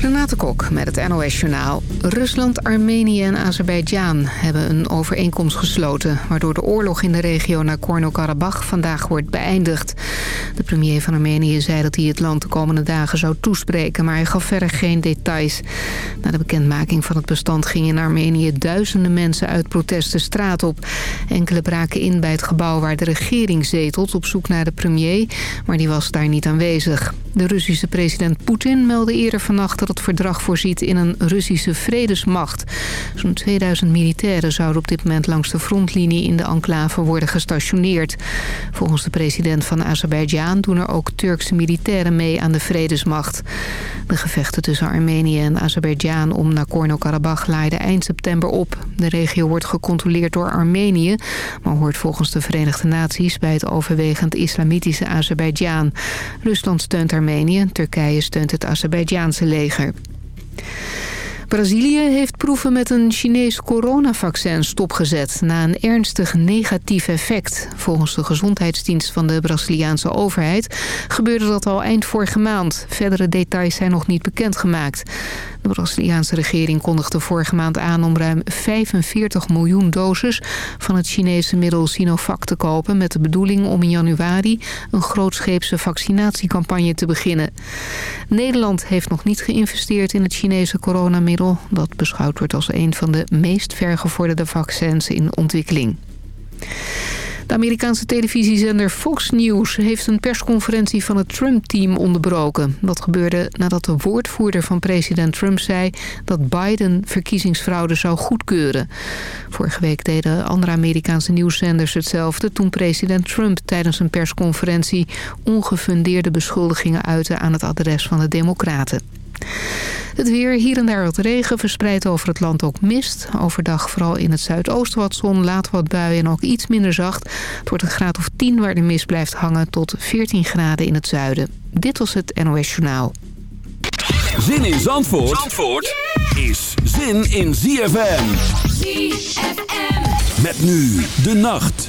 Renate Kok met het NOS Journaal. Rusland, Armenië en Azerbeidzjan hebben een overeenkomst gesloten... waardoor de oorlog in de regio Nagorno-Karabakh vandaag wordt beëindigd. De premier van Armenië zei dat hij het land de komende dagen zou toespreken... maar hij gaf verder geen details. Na de bekendmaking van het bestand gingen in Armenië duizenden mensen uit protest de straat op. Enkele braken in bij het gebouw waar de regering zetelt op zoek naar de premier... maar die was daar niet aanwezig. De Russische president Poetin meldde eerder vannacht dat het verdrag voorziet in een Russische vredesmacht. Zo'n 2000 militairen zouden op dit moment langs de frontlinie in de enclave worden gestationeerd. Volgens de president van Azerbeidzjan doen er ook Turkse militairen mee aan de vredesmacht. De gevechten tussen Armenië en Azerbeidzjan om Nagorno-Karabakh laaiden eind september op. De regio wordt gecontroleerd door Armenië, maar hoort volgens de Verenigde Naties bij het overwegend islamitische Azerbeidzjan. Rusland steunt Armenië, Turkije steunt het Azerbeidzjaanse leger. Brazilië heeft proeven met een Chinees coronavaccin stopgezet... na een ernstig negatief effect. Volgens de gezondheidsdienst van de Braziliaanse overheid... gebeurde dat al eind vorige maand. Verdere details zijn nog niet bekendgemaakt. De Braziliaanse regering kondigde vorige maand aan om ruim 45 miljoen doses van het Chinese middel Sinovac te kopen... met de bedoeling om in januari een grootscheepse vaccinatiecampagne te beginnen. Nederland heeft nog niet geïnvesteerd in het Chinese coronamiddel... dat beschouwd wordt als een van de meest vergevorderde vaccins in ontwikkeling. De Amerikaanse televisiezender Fox News heeft een persconferentie van het Trump-team onderbroken. Dat gebeurde nadat de woordvoerder van president Trump zei dat Biden verkiezingsfraude zou goedkeuren. Vorige week deden andere Amerikaanse nieuwszenders hetzelfde toen president Trump tijdens een persconferentie ongefundeerde beschuldigingen uitte aan het adres van de democraten. Het weer, hier en daar wat regen, verspreid over het land ook mist. Overdag vooral in het zuidoosten wat zon, later wat buien en ook iets minder zacht. Het wordt een graad of 10 waar de mist blijft hangen tot 14 graden in het zuiden. Dit was het NOS Journaal. Zin in Zandvoort, Zandvoort is zin in ZFM. ZFM. Met nu de nacht.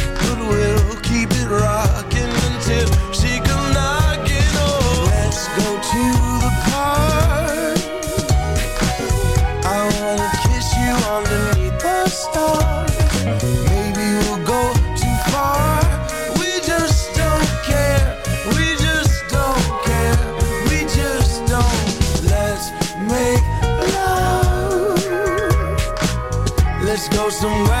Somewhere